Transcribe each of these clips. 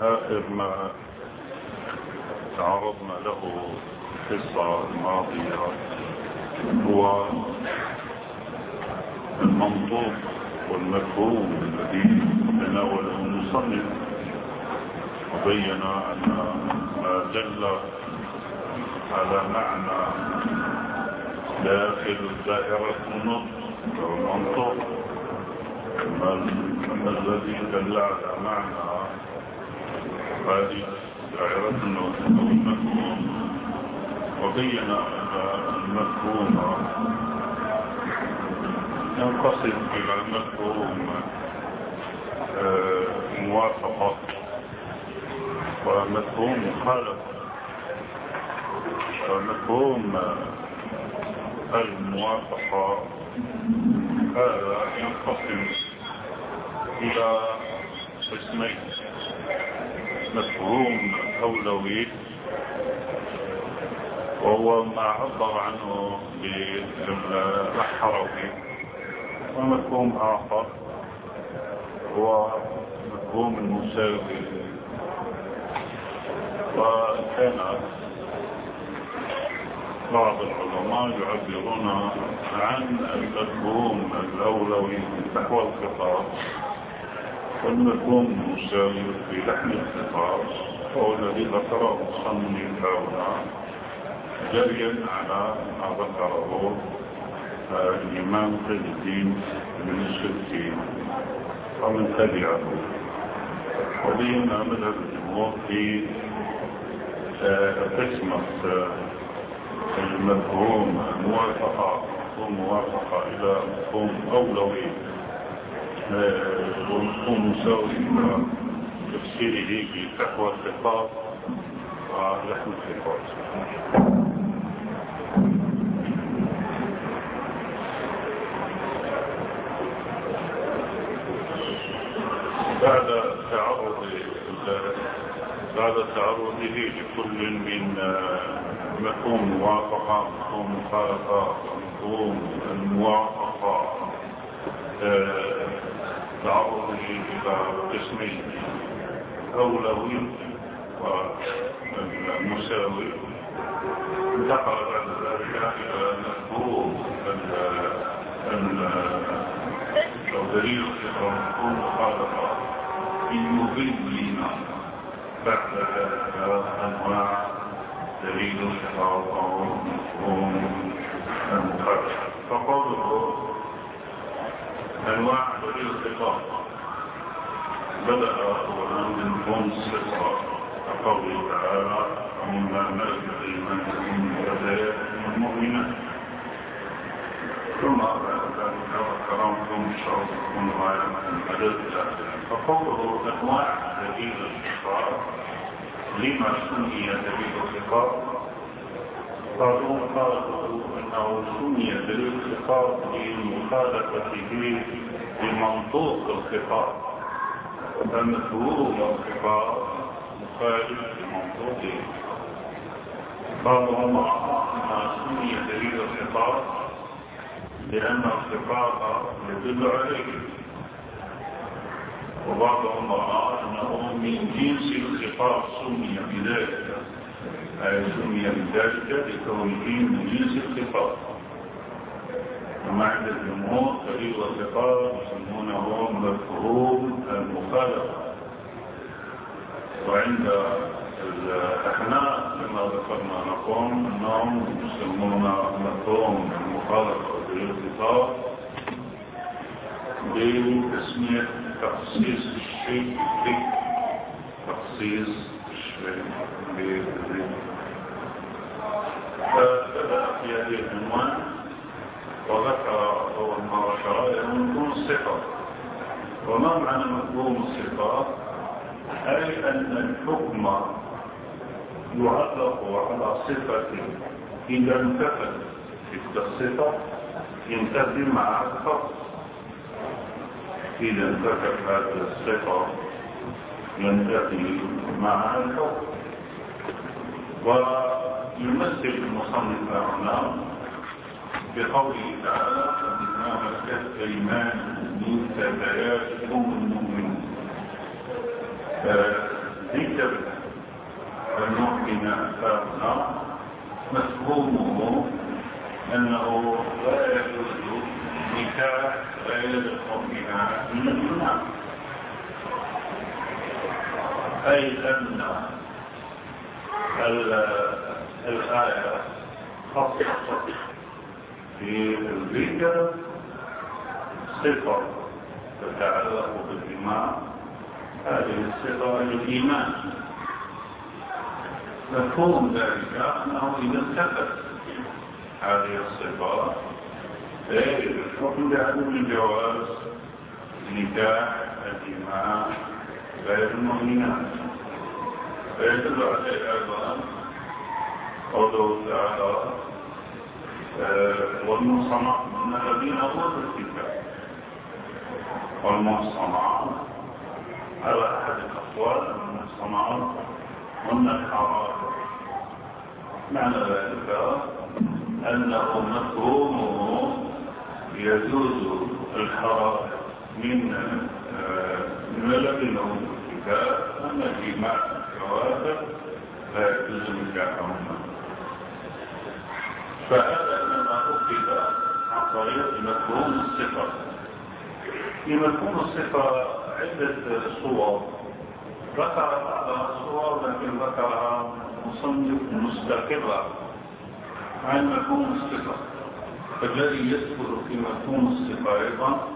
آخر ما تعرضنا له القصة الماضية هو المنطوق والمفهوم الذي تناوله المصنف. وبين أن ما دل على معنى داخل دائرة النطق أو المنطق الذي دل على معنى هذه دائرة المفهوم وبين المفهوم. ينقسم إلى المفهوم موافقة ومفهوم مخالفة. ومفهوم الموافقة هذا ينقسم إلى قسمين. مفهوم أولوي وهو ما عبر عنه بالحركي ومفهوم آخر هو مفهوم المساوي. وكان بعض العلماء يعبرون عن المفهوم الأولوي نحو الخطاب والمفهوم المساوي في لحن الخطاب الذي ذكره المصنف هنا. جريا على ما ذكره الإمام قيد الدين بن السلكي ومن تبعه. وبين مذهب الجمهور في قسمة المفهوم موافقة. مفهوم موافقة إلى مفهوم أولوي. ومفهوم مساوي إلى تفسيره بتقوى الخطاب ولحم الخطاب بعد تعرض بعد تعرضه لكل من مفهوم موافقة مفهوم مخالفة مفهوم الموافقة تعرضه إلى قسمين. أولوي والمساوي انتقل بعد ذلك إلى مفهوم أو دليل مفهوم مخالفة يبين بعد ذلك أنواع دليل الخطاب أو مفهوم المخالفة فقوله أنواع الخطاب بدأ أولا بمفهوم الصفة كقوله تعالى ومما ملكت أيمانكم من فتيات المؤمنات ثم وكرمتم شرطكم غاية المدد إلى فقوله أنواع دليل الخطاب لما سمي دليل الخطاب قالوا قالوا انه سمي دليل الخطاب لمخالفته لمنطوق الخطاب فمفهوم الخطاب مخالف لمنطوقه قالوا ما سمي دليل الخطاب لأن الخطاب يدل عليه وبعضهم رأى أنه من جنس الخطاب سمي بذلك. سمي بذلك لكونه من جنس الخطاب. وما عند الجمهور دليل الخطاب يسمونه مفهوم المخالفة. وعند الأحناف كما ذكرنا لكم أنهم يسمون مفهوم المخالفة الخطاب بتسمية تخصيص الشيء بالذكر تخصيص الشيء. بالذكر فبدأ في هذه العنوان وذكر ما ذكر مفهوم الصفة وما معنى مفهوم الصفات أي أن الحكم يعلق على صفة إذا انتفت تلك الصفة ينتفي مع الخط إذا انتفت هذه الصفة ينتفي مع الحكم ويمثل المصنف هنا بقوله تعالى إنما ملكت أيمان من فتياتكم المؤمنين ذكر المؤمن فهنا مفهومه أنه لا يجوز نكاح غير المؤمنات من الإيمان. أي أن الآية خصصت في الذكر صفة تتعلق بالإيمان هذه الصفة الإيمان مفهوم ذلك أنه إذا انتفت هذه الصفات فيجب الحكم بعدم الجواز نكاح الإيمان غير المؤمنات فيدل عليه أيضا قوله تعالى والمحصنات من الذين أوتوا الكتاب. والمحصنات على أحد الأقوال المحصنات هن الحرام معنى ذلك أنه مفهومه يجوز الحرام من من الذين أوتوا الكتاب. أما الإيمان الكوافر لا يجوز نكاحهم فهذا انما اخذ عن طريق مفهوم الصفة. في مفهوم الصفة عدة صور. ذكر بعض الصور لكن ذكرها مصنف مستقرة عن مفهوم الصفة. فالذي يدخل في مفهوم الصفة أيضا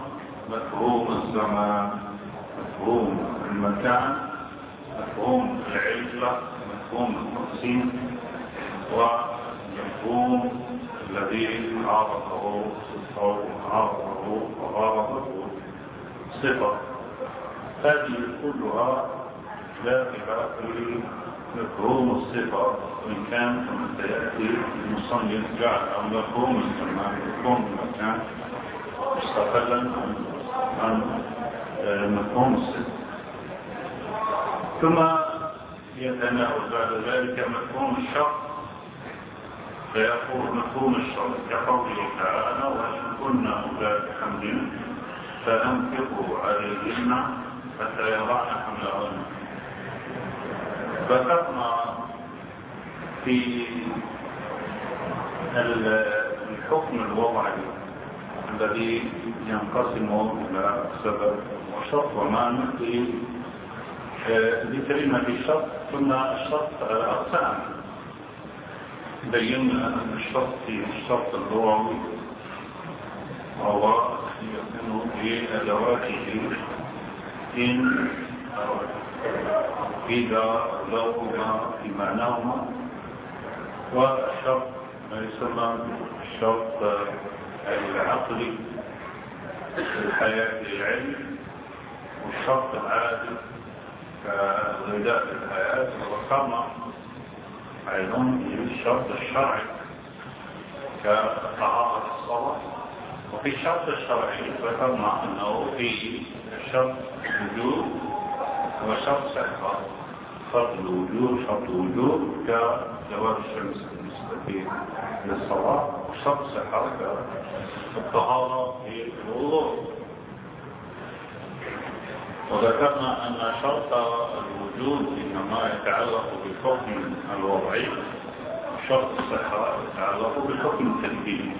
مفهوم الزمان مفهوم المكان مفهوم العزة مفهوم التقسيم ومفهوم الذي عارضه أو عارضه وعارضه صفة. هذه كلها داخلة في مفهوم الصفة. وإن كان كما سيأتي المصنف جعل مفهوم الزمان مفهوم المكان مستقلا عن عن مفهوم الصفة. ثم يتناول بعد ذلك مفهوم الشرط. فيقول مفهوم الشرط كقوله تعالى وإن كن أولاد حمل فأنفقوا عليهن حتى يضعن حملهن ذكرنا في الحكم الوضعي الذي ينقسم إلى سبب وشرط ومعنى في ذكرنا في الشرط ثم الشرط أقسام. بينا أن الشرط الشرط اللغوي وهو يكون بأدواته إن إذا لهما في معناهما. والشرط ما يسمى الشرط العقلي الحياة العلم. والشرط العادي كغذاء الحياة. وكما أيضا الشرط الشرعي كطهارة الصلاة. وفي الشرط الشرعي ذكرنا أنه في الشرط وجود وشرط صحة شرط الوجود شرط الوجود كزوال الشمس بالنسبة للصلاة وشرط صحة كالطهارة في الوضوء. وذكرنا أن شرط الوجود إنما يتعلق بالحكم الوضعي شرط الصحة يتعلق بالحكم التنفيذي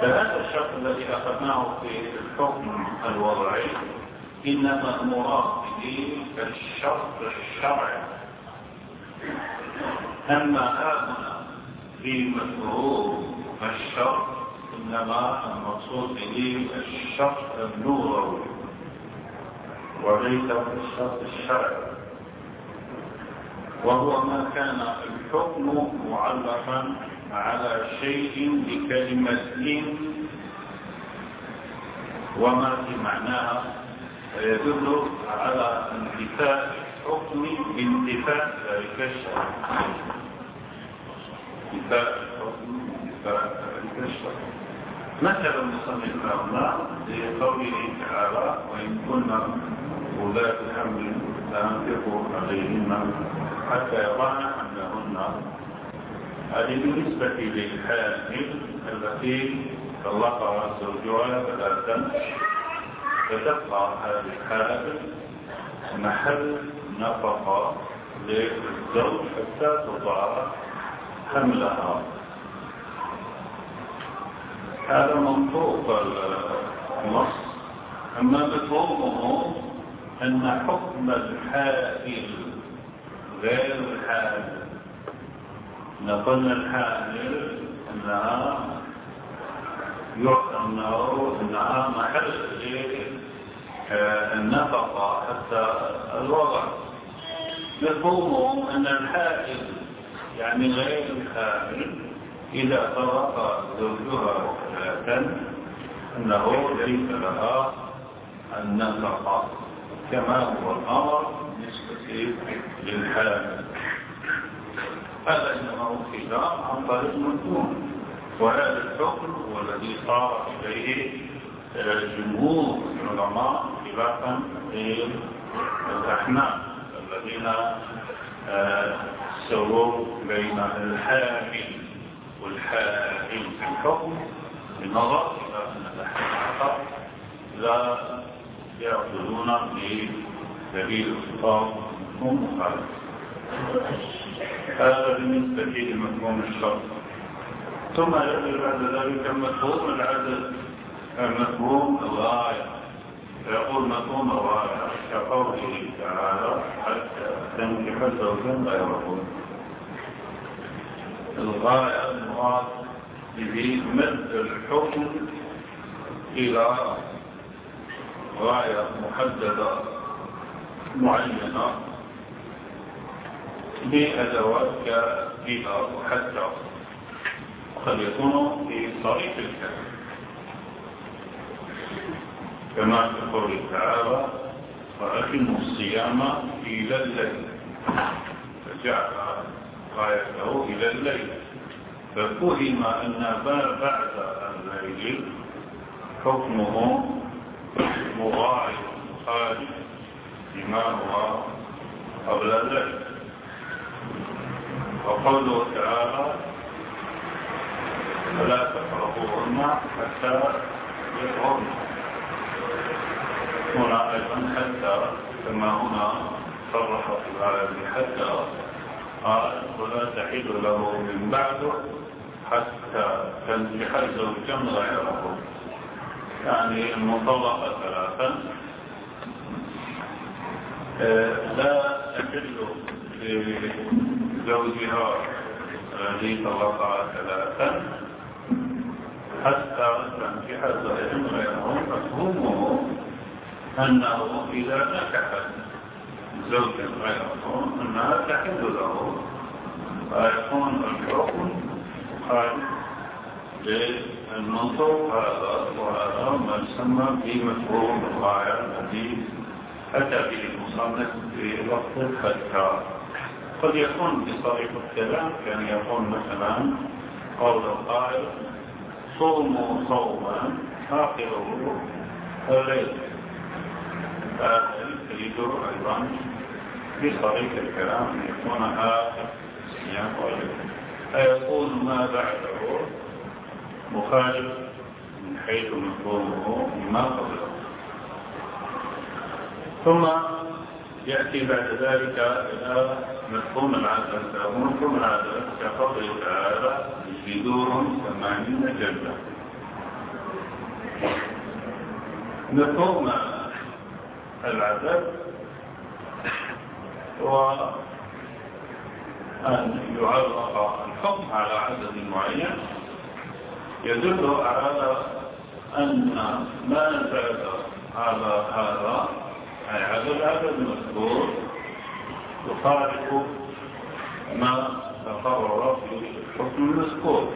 فهذا الشرط الذي أخذناه في الحكم الوضعي إنما مراد به الشرط الشرعي. أما هذا في مفهوم الشرط إنما المقصود به الشرط اللغوي وليس الشرط الشرعي. وهو ما كان الحكم معلقا على شيء بكلمة وما في معناها يدل على انتفاء الحكم بانتفاء ذلك الشرع. انتفاء الحكم بانتفاء ذلك الشرع. مثل المصنف هنا لقوله تعالى وإن كنا أولاد حمل فأنفقوا عليهن حتى يضعن حملهن هذه بالنسبة للحامل التي طلقها زوجها ثلاثا. فتبقى هذه الحامل محل نفقة للزوج حتى تضع حملها. هذا منطوق النص. أما مفهومه أن حكم الحائل غير الحائل. نقول الحائل أنها أنه أنها محل النفقة حتى الوضع. مفهومه أن الحائل يعني غير الحائل إذا طرق زوجها ثلاثا أنه ليس لها النفقة كما هو الأمر بالنسبة للحامل هذا إنما أخذ عن طريق المسلوم وهذا الحكم هو الذي صار إليه جمهور العلماء خلافا للأحناف الذين سووا بين الحامل والحائل في الحكم. بالنظر إلى أن الأحناف لا يأخذون بدليل الخطاب هم مخالف. هذا بالنسبة لمفهوم الشرط. ثم يأتي بعد ذلك مفهوم العدد مفهوم الغاية. فيقول مفهوم الغاية. كقوله تعالى حتى تنكح زوجا غيره الغاية المراد به مد الحكم إلى غاية محددة معينة بأدوات كإلى وحتى قد يكون في طريق الكلام. كما في قوله تعالى فأتموا الصيام إلى الليل فجعل غايته إلى الليل. ففهم أن ما بعد الليل حكمه مغاير خالد بما هو قبل الليل وقوله تعالى فلا تقربوهن حتى يطهرن. هنا أيضا حتى كما هنا صرح في العالم حتى قال ولا تحل له من بعده حتى تنجح زوجا غيره. يعني المطلقة ثلاثا. لا تحل لزوجها الذي طلقها ثلاثا. حتى تنكح زوجا غيره مفهومه أنه إذا نكحت زوجا غيره أنها تحل له فيكون الحكم خالد للمنطوق هذا وهذا ما يسمى بمفهوم الغاية الذي أتى به المصنف في وقت الفتح قد يكون بطريق الكلام كان يقول مثلا قول القائل صوموا صوما آخره الليل تريد أيضا في طريق الكلام يكون آخر الصيام فيكون ما بعده؟ مخالف من حيث مفهومه ما قبله. ثم يأتي بعد ذلك إلى مفهوم العدل ومفهوم العدل كقوله تعالى يجلدوهم ثمانين جلدة مفهوم العدد هو أن يعرف الحكم على عدد معين يدل على أن ما زاد على هذا أي عدد عدد مذكور يخالف ما تقرر في الحكم المذكور.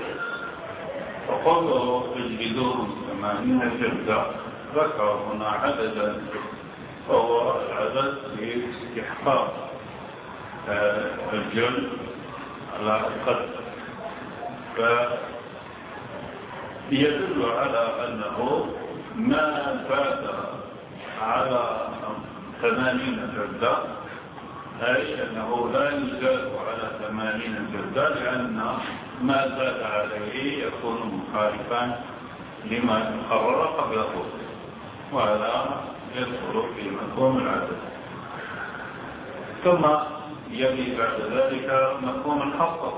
فقوله اجلدوهم ثمانين جلدة ذكر هنا عددا فهو العدد لاستحقاق الجلد على القدر فيدل على أنه ما فات على ثمانين جلدة أي أنه لا يزاد على ثمانين جلدة لأن ما زاد عليه يكون مخالفا لما قرر قبله وهذا يدخل في مفهوم العدد ثم يلي بعد ذلك مفهوم الحصر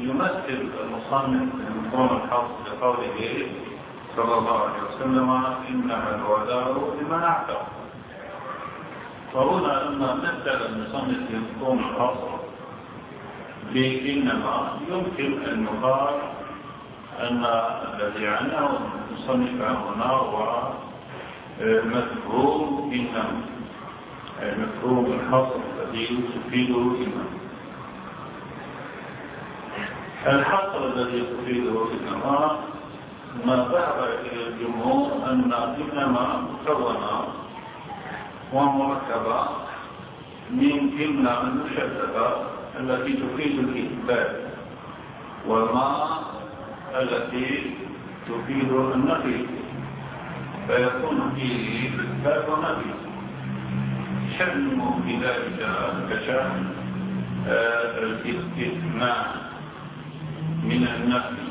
ويمثل المصنف مفهوم الحصر بقوله صلى الله عليه وسلم إنما لمن أعتق فهنا لما مثل المصنف مفهوم الحصر بإنما يمكن أن يقال أن الذي عنه المصنف هنا هو مفهوم إنما. مفهوم الحصر الذي تفيده إنما. الحصر الذي تفيده إنما ما ذهب إلى الجمهور أن إنما مكونة ومركبة من إن المشددة التي تفيد الإثبات وما التي تفيد النفي. فيكون فيه إثبات ونفي. شأن بذلك كشأن الاستثناء. من النفي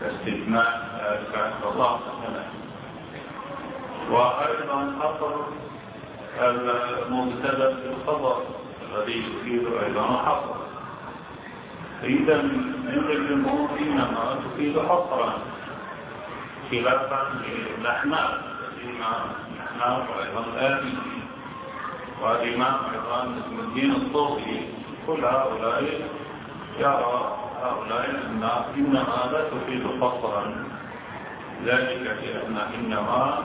كاستثناء كالقضاء مثلا وأيضا حصر المبتدا في الخبر الذي يفيد أيضا حصرا إذا عند الجمهور إنما تفيد حصرا خلافا للأحناف الذين الأحناف أيضا آبي والإمام أيضا اسم الدين الصوفي كل هؤلاء يرى هؤلاء إنما لا تفيد حصرا ذلك لأن إنما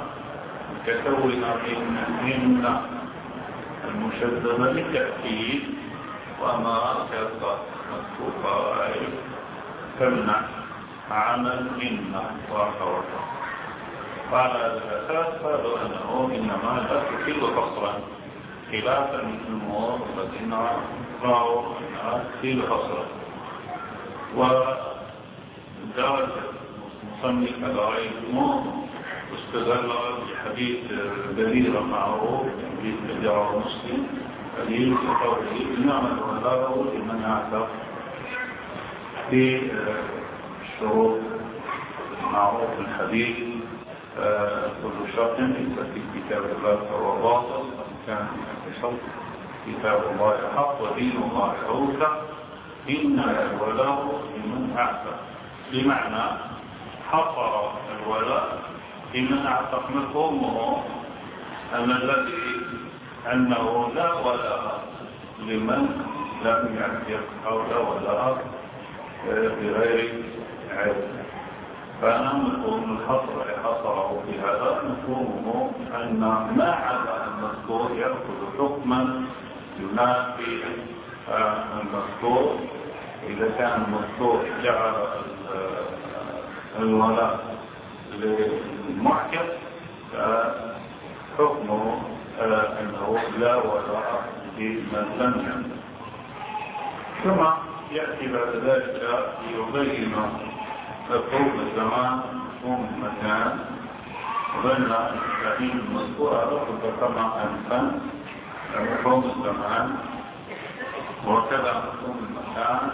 كتونا من المشددة بالتأكيد وما كانت مكتوبة تمنع عمل وحوته قال هذا الأساس قالوا أنه إنما لا تفيد قصرا خلافا للجمهور الذين رأوا أنها تفيد قصرا ودرج مصنف رأي الجمهور واستدل بحديث بريرة معروف حديث جاره مسلم حديث قوله إنما الولاء لمن أعتق في الشروط معروف الحديث. كل شرط في كتاب الله فهو باطل كان في كتاب الله حق ودين الله عوفة إن الولاء لمن أعتق بمعنى حصر الولاء لمن أعتق مفهومه أن الذي أنه لا ولاء لمن لم يعتق أو لا ولاء بغير علم. فأنا مفهوم الحصر حصره بهذا مفهومه أن ما عدا المذكور يأخذ حكما ينافي المذكور إذا كان المذكور جعل الولاء للمعكس فحكمه أنه لا ولاء لمن لم ثم يأتي بعد ذلك ليبين مفهوم الزمان مفهوم المكان. وبين التعليم المذكورة رفض كما أنفن مفهوم الزمان. وكذا مفهوم المكان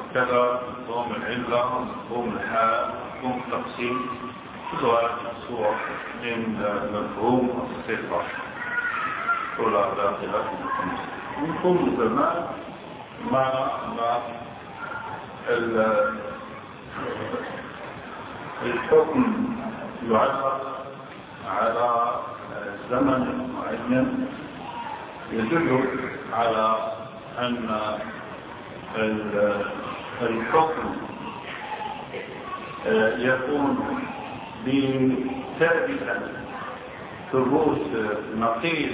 وكذا مفهوم العلة ومفهوم الحال مفهوم التقسيم كل هذه الصور من مفهوم الصفة كل هذا خلاف مفهوم الزمان مع مع الحكم يعلق على زمن معين يدل على أن الحكم يكون ثابتا ثبوت نقيض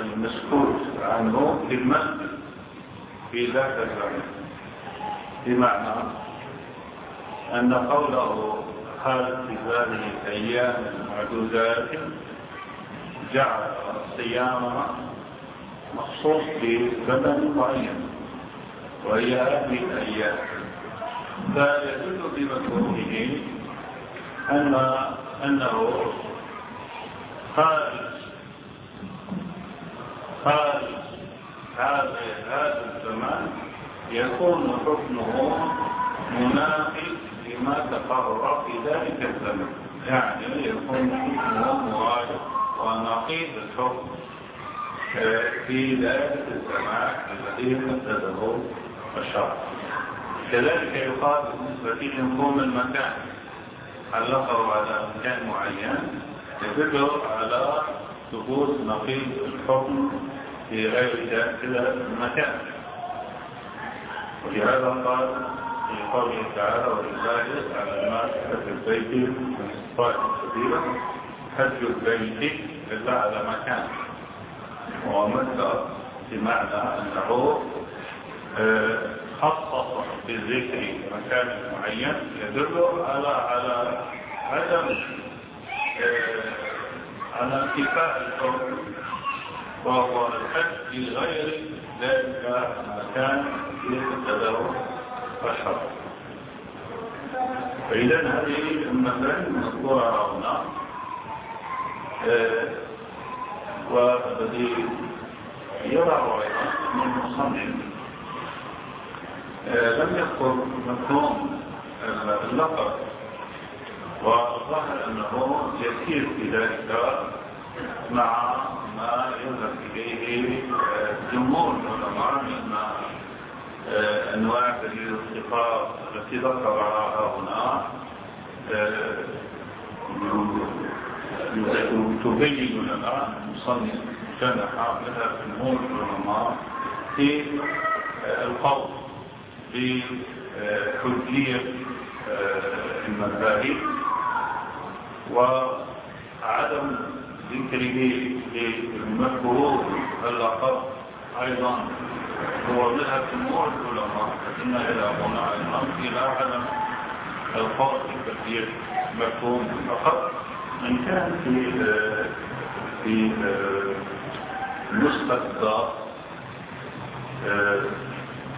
المسكوت عنه في المسجد في ذاك الزمن. بمعنى أن قوله قال في هذه الأيام المعدودات جعل الصيام مخصوص بزمن معين وهي هذه الأيام. فيدل بمفهومه أن أنه خارج خارج هذا هذا الزمان يكون حكمه منافي لما تقرر في ذلك الزمن. يعني يكون حكمه مغاير ونقيض الحكم. في ذلك السماع الذي حدده الشرع. كذلك يقال بالنسبة لمفهوم المكان. علقه على مكان معين يدل على ثبوت نقيض الحكم في غير ذلك المكان. ولهذا قال في قوله تعالى ولله على ما حج البيت من استطاع سبيلا حج البيت إلا على مكان. ومثل بمعنى أنه خصص بالذكر مكان معين يدل على على عدم على انتفاء الحكم وهو الحج في غير ذلك المكان يتداول الشرع فإذا هذه المسائل المذكورة هنا. والذي يرى أيضا أن المصنف لم يذكر مفهوم اللقب. والظاهر أنه يسير في ذلك مع ما يذهب إليه جمهور العلماء من أنواع دليل الصفات التي ذكرها هنا تبين لنا المصنف كان حاملها جمهور العلماء في القول بحجية المذاهب وعدم ذكره للمفروض اللقب أيضا. هو مذهب جمهور العلماء لكن إلى هنا أيضا إلى عدم القول بكثير مفهوم فقط. إن كان في في نسخة الدار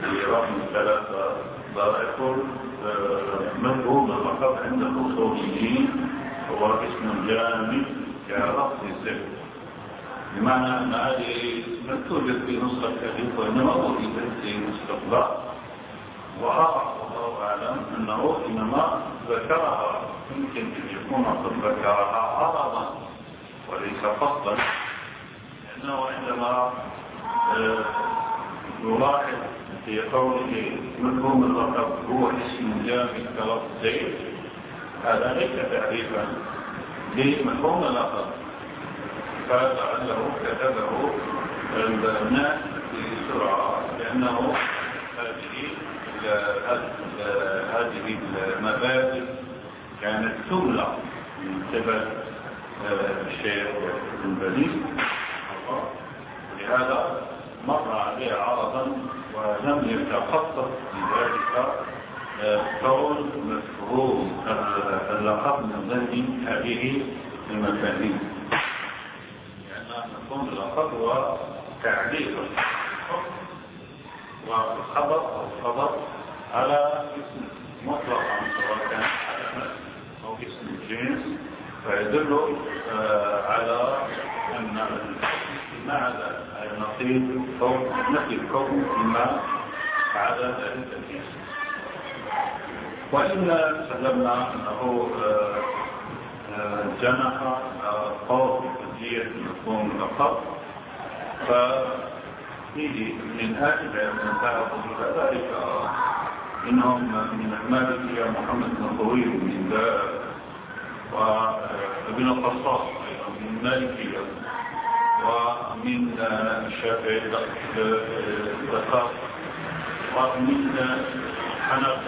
في رقم ثلاثة دار يقول مفهوم اللقب عند الأصوليين هو اسم جامد كرأس الزبد بمعنى أن هذه لم توجد في نسخة الحديث وإنما وجدت في نسخة الدار وأعرف الله أعلم أنه إنما ذكرها يمكن أن يكون قد ذكرها عرضا وليس فصلا لأنه عندما يلاحظ في قوله مفهوم اللقب هو اسم جامد كلفظ زيد هذا ليس تعريفا لمفهوم اللقب فلعله كتبه الناس بسرعة لأنه هذه المبادئ كانت تملى من قبل الشيخ البليغ لهذا مر عليه عرضا ولم يتخصص في ذلك كون مفهوم اللقب من ضمن هذه المفاهيم. لأن مفهوم اللقب هو تعليق والخبر أو الخبر على اسم مطلقا سواء كان أو اسم الجنس فيدل على أن معنى النقيض كون نفي الكون فيما عدا ذلك الجنس. وإن سلمنا أنه جنح قول بقضية مفهوم اللقب فيه من أجل من تعرف ذلك. إنهم من المالكية محمد بن طويل من ذا وابن القصاص من المالكية ومن الشافعي الدقاق ومن حنف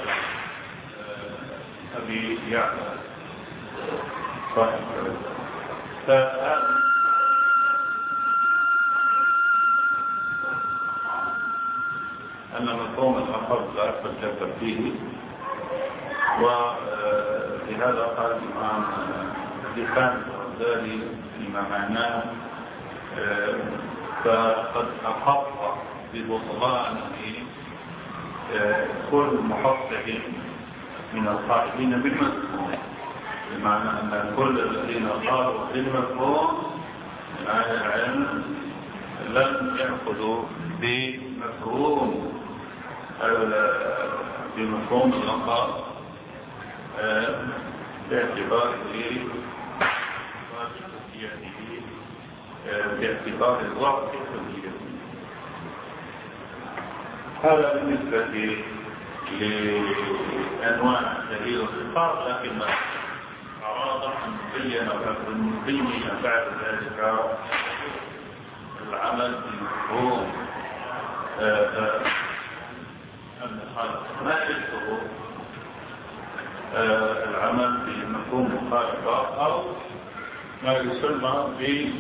أبي يعلى. صاحب فهذا أن مفهوم الأخر لا يتكلم فيه. ولهذا قال الإمام لسان الغزالي فيما معناه فقد أخف ببطلان كل محصح من القائلين بالمفهوم. بمعنى أن كل الذين قالوا من أهل العلم لم يأخذوا بمفهوم. بمفهوم اللقاء باعتباره واجبيته باعتبار الوقت الكبير هذا بالنسبة لأنواع دليل الخطاب لكن أراد أن نبين نبين بعد ذلك العمل بمفهوم ما العمل بمفهوم مخالفة أو ما يسمى ب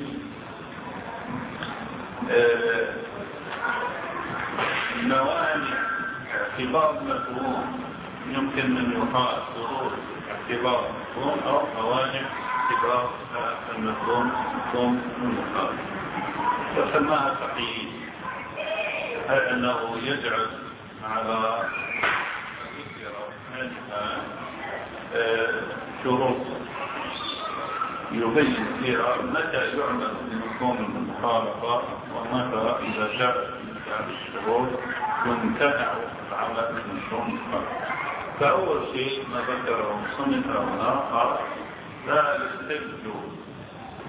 اعتبار مفهوم يمكن أن يقال ضرور اعتبار مفهوم أو موانع اعتبار المفهوم مفهوم المخالف وسماها تقييد. أي أنه يجعل على شروط يبين فيها متى يعمل بمفهوم المخالفة ومتى إذا جاء الشروط يمتنع العمل بمفهوم المخالفة فأول شيء ما ذكره مصنف هنا لا يستبدو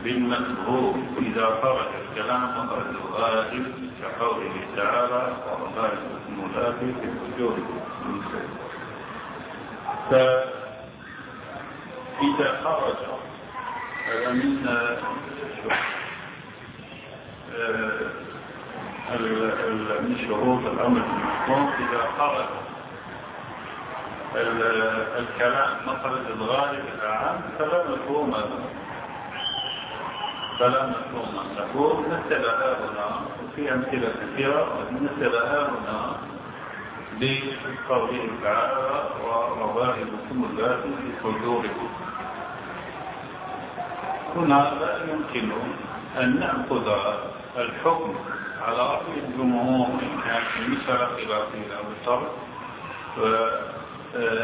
بالمفهوم. إذا خرج الكلام مخرج الغالب كقوله تعالى وغالب الملافي في الوجود فإذا خرج من من شروط الأمر المحكوم إذا خرج الكلام مخرج الغالب العام فلا مفهوم له فلا مفهوم له مثلها هنا وفي أمثلة كثيرة مثلها هنا لقوله تعالى ومواهبكم التي في صدوركم. هنا لا يمكن أن نأخذ الحكم على رأي الجمهور إن كان في مسألة خلافية أو الطرف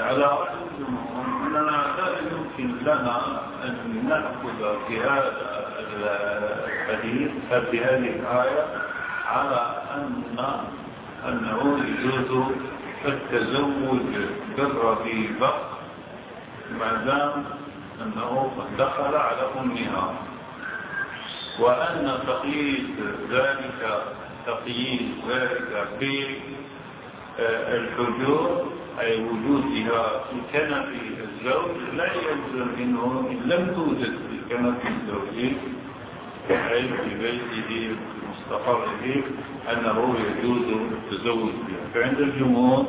على رأي الجمهور أننا لا يمكن لنا أن نأخذ في هذا الحديث في هذه الآية على أن أنه يجوز التزوج بالربيبة ما دام أنه قد دخل على أمها. وأن تقييد ذلك تقييد ذلك بالحجور أي وجودها في كنف الزوج لا يلزم منه إن لم توجد في كنف الزوج. في بيته مستقره أنه يجوز التزوج بها. فعند الجمهور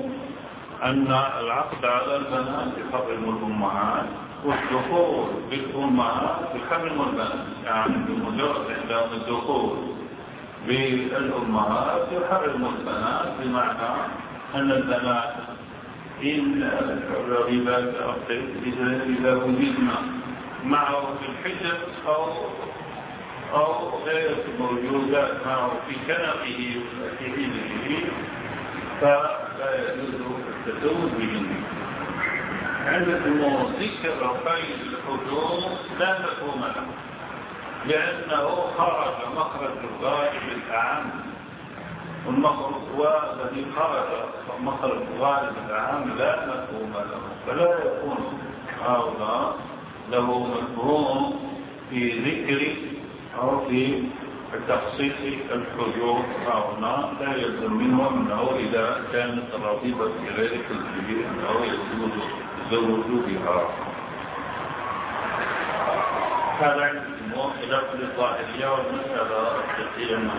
أن العقد على البنات يحرم الأمهات والدخول بالأمهات يحرم البنات يعني بمجرد عندهم الدخول بالأمهات يحرم البنات بمعنى أن البنات إن الرغبات إذا وجدنا معه في الحجر أو أو غير موجودة معه في كنفه في حينه فلا يجوز التزوج بهن عند ذكر قيد الحدود لا مفهوم له لأنه خرج مخرج الغالب الأعم. والمخرج والذي خرج مخرج الغالب الأعم لا مفهوم له فلا يكون هؤلاء له مفهوم في ذكر أو في تخصيص الحجور. هنا لا يلزم منه أنه إذا كانت الرغبة في غير الكبير أنه يجوز الزوج بها هذا خلاف للظاهرية والمسألة الفقهية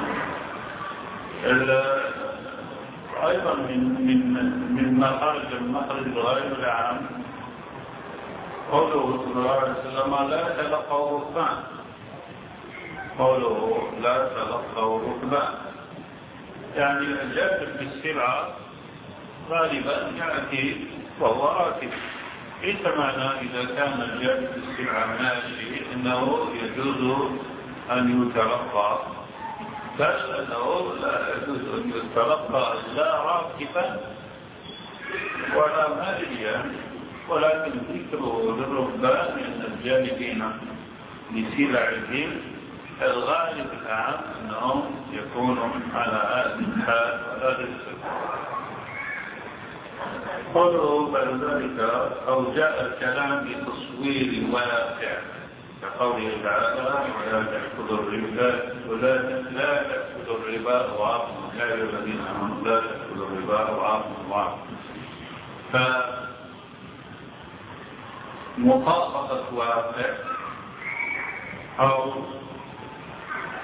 أيضا من من من مخارج المخرج الغير العام قوله صلى الله عليه وسلم لا تلقوا ركبان قوله لا تلقوا ركبان يعني الجابر بالسلعة غالبا يأتي وهو راكب. ليس معنى إذا كان الجابر بالسلعة ماشي إنه يجوز أن يتلقى. بل أنه يتلقى لا راكبا ولا ماليا. ولكن ذكره للركبان أن الجانبين لسلعهم الغالب العام أنهم يكونوا على هذه الحال السبب قوله بعد ذلك أو جاء الكلام بتصوير ولا فعل كقوله تعالى ولا تأكلوا الربا ولا لا تأكلوا الربا يا أيها الذين آمنوا لا تأكلوا الربا أضعافا أضعافا فمطابقة واقع أو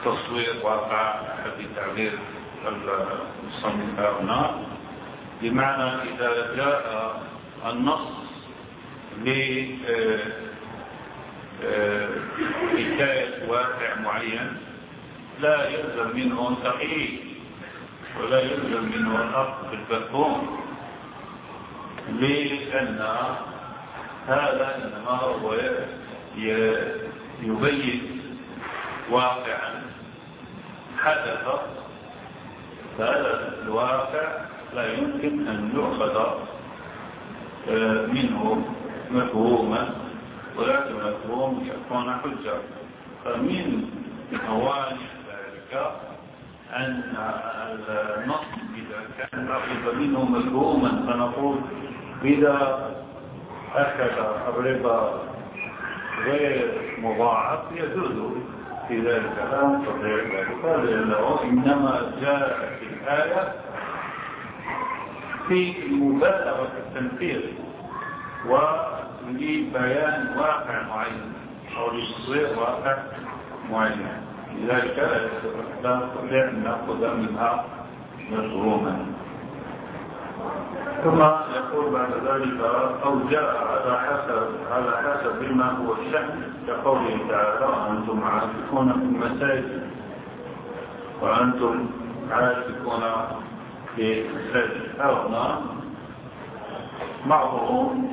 تصوير واقع حد تعبير المصنف هنا بمعنى إذا جاء النص لحكاية واقع معين لا يلزم منه تقييد ولا يلزم منه الأخذ بالمفهوم لأن هذا إنما هو يبين واقعا حدث. فهذا الواقع لا يمكن أن يؤخذ منه مفهوما. ولكن مفهوم يكون حجة. فمن موانع ذلك أن النص إذا كان أخذ منه مفهوما فنقول إذا أخذ الربا غير مضاعف يجوز في ذلك لا نستطيع ذلك لأنه إنما جاء في الآية في مبالغة التنفيذ ولبيان واقع معين أو لتصوير واقع معين. لذلك لا نستطيع أن نأخذ منها مفهوما. ثم يقول بعد ذلك أو جاء على حسب على حسب ما هو الشأن كقوله تعالى وأنتم عاكفون في المساجد وأنتم عاكفون في المساجد. هنا بعضهم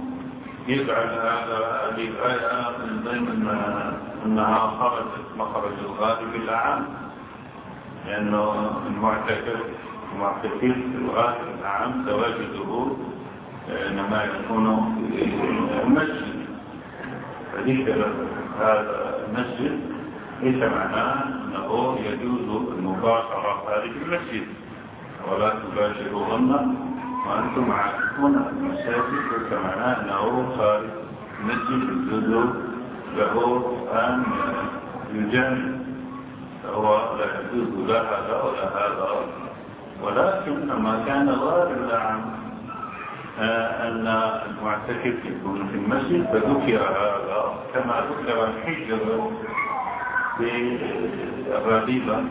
يجعل هذا الآية من ضمن أنها خرجت مخرج الغالب العام لأنه المعتكف المعتكف الغالب العام تواجده إنما يكون في المسجد. فذكر هذا المسجد ليس معناه أنه يجوز المباشرة خارج المسجد. ولا تباشرهن وأنتم عاكفون المساجد ليس معناه أنه خارج المسجد يجوز له أن يجامل فهو لا يجوز لا هذا ولا هذا. ولكن ما كان غالب العام أن المعتكف يكون في المسجد فذكر هذا. كما ذكر الحجر في الربيبة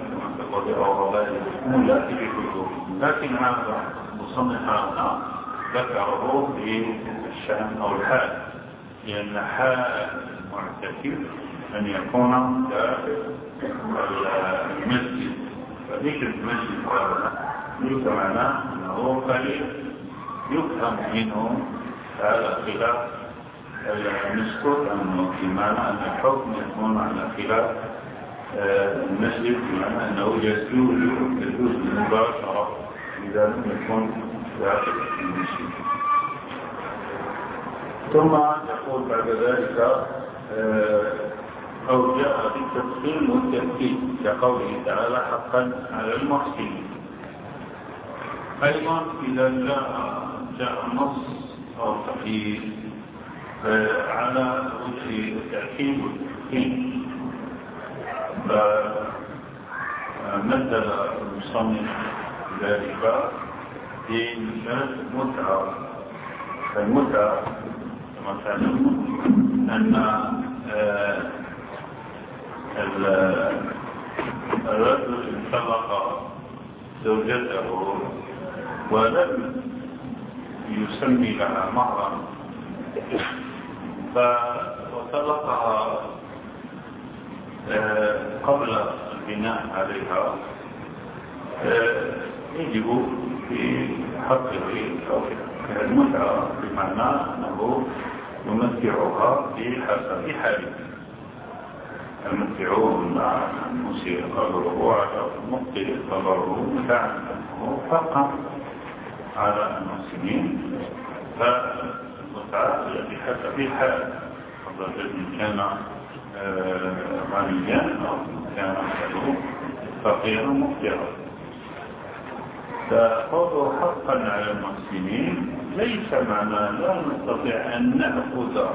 في كتب لكن هذا مصنف هذا ذكره في الشأن أو الحال لأن حال المعتكف أن يكون المسجد. فذكر المسجد ليس معناه أنه قليل يفهم منه هذا خلاف المسكوت أنه في معنى أن الحكم يكون على خلاف المسجد بمعنى أنه يجوز يجوز المباشرة إذا لم يكن ثم يقول بعد ذلك أو جاء بالتفصيل والتأكيد كقوله تعالى حقا على المحسنين أيضا إذا جاء جاء النص أو تقييد على وجه التأكيد والتفصيل. فمثل المصنف ذلك. في مثال المتعة. المتعة كما تعلمون أن الرجل انطلق زوجته ولم يسمي لها مهرا فطلقها قبل البناء عليها. يجب في المتعة بمعنى أنه يمتعها بحسب حاله المتعون مع المسيء على المبطل قدره متعنه فقط على المسلمين فالمتعة بحسب حال الرجل كان غنيا أو كان له فقيرا مبتعا فقوله حقا على المسلمين ليس معنى لا نستطيع أن نأخذ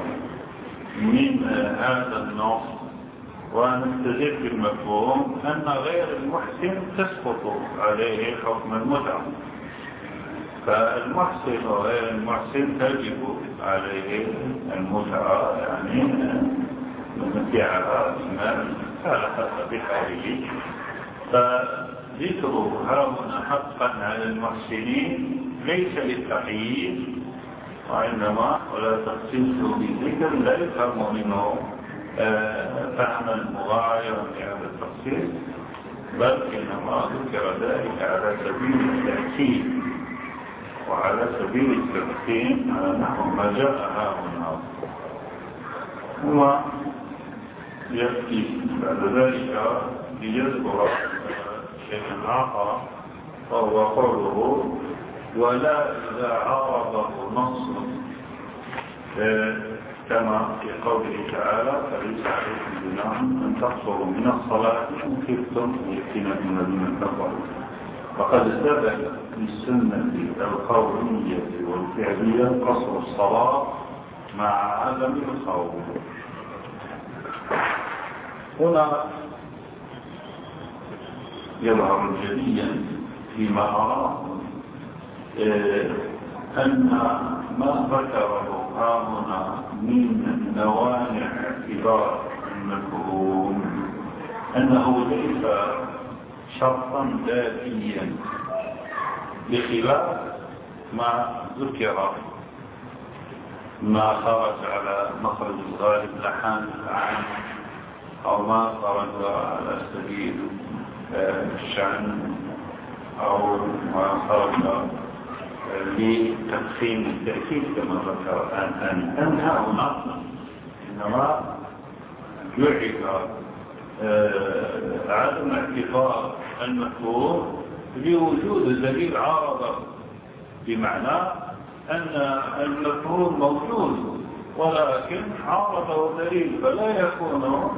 من هذا النص ونستدل بالمفهوم أن غير المحسن تسقط عليه حكم المتعة فالمحسن وغير المحسن تجب عليه المتعة يعني نمتعها بما على حسب حاله فذكر هاهنا حقا على المحسنين ليس للتقييد وإنما ولا تخصيص بذكر لا يفهم منه آه، فهما مغايرا لهذا التخصيص بل إنما ذكر ذلك على سبيل التأكيد وعلى سبيل التمكين على نحو ما جاء هنا. ثم يأتي بعد ذلك ليذكر شيئا آخر وهو قوله ولا إذا عارضه نص آه، كما في قوله تعالى فليس عليكم جناح أن تقصروا من الصلاة إن خفتم يأتينا الذين كفروا فقد ثبت في السنة القولية والفعلية قصر الصلاة مع عدم الخوف. هنا يظهر جليا فيما أراه آه، أن ما ذكره هاهنا من موانع اعتبار المفهوم أنه ليس شرطا ذاتيا بخلاف ما ذكر ما خرج على مخرج الغالب لحان العام أو ما خرج على سبيل الشأن أو آه، لتقسيم التأكيد كما ذكر الآن. أنها هنا إنما يعرف آه، عدم اعتبار المفهوم لوجود دليل عارضه بمعنى أن المفهوم موجود ولكن عارضه دليل فلا يكون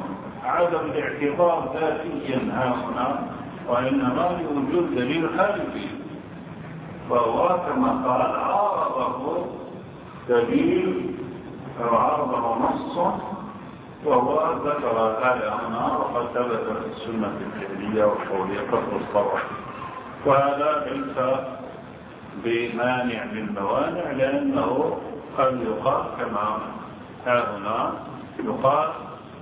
عدم الاعتبار ذاتيا ها هنا وإنما لوجود دليل خارجي فهو كما قال عارضه دليل عارضه نص وهو ذكر هذا هنا وقد ثبت في السنة الفعلية والقولية قصر الصبر وهذا ليس بمانع من موانع لأنه قد يقال كما ها هنا يقال